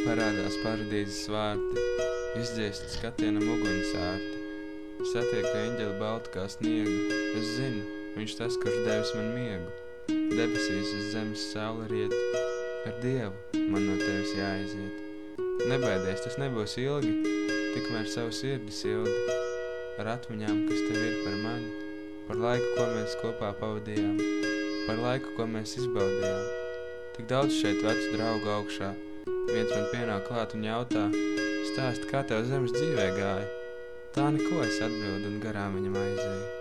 Parādās paradīzes vārti, izdziest skatienam uguņsārti. Satieku eņģeli baltu kā sniegu, es zinu, viņš tas, kurš devis man miegu. Debesīs uz zemes saule riet, ar Dievu man no tevis jāaiziet. Nebaidies, tas nebūs ilgi, tikmēr savu sirdi sildi, ar atmiņām, kas tev ir par mani, par laiku, ko mēs kopā pavadījām, par laiku, ko mēs izbaudījām. Tik daudz šeit vecu draugu augšā, viens man pienāk klāt un jautā, stāst, kā tev zemes dzīvē gāja. Tā neko es atbildu un garām viņam aizēju.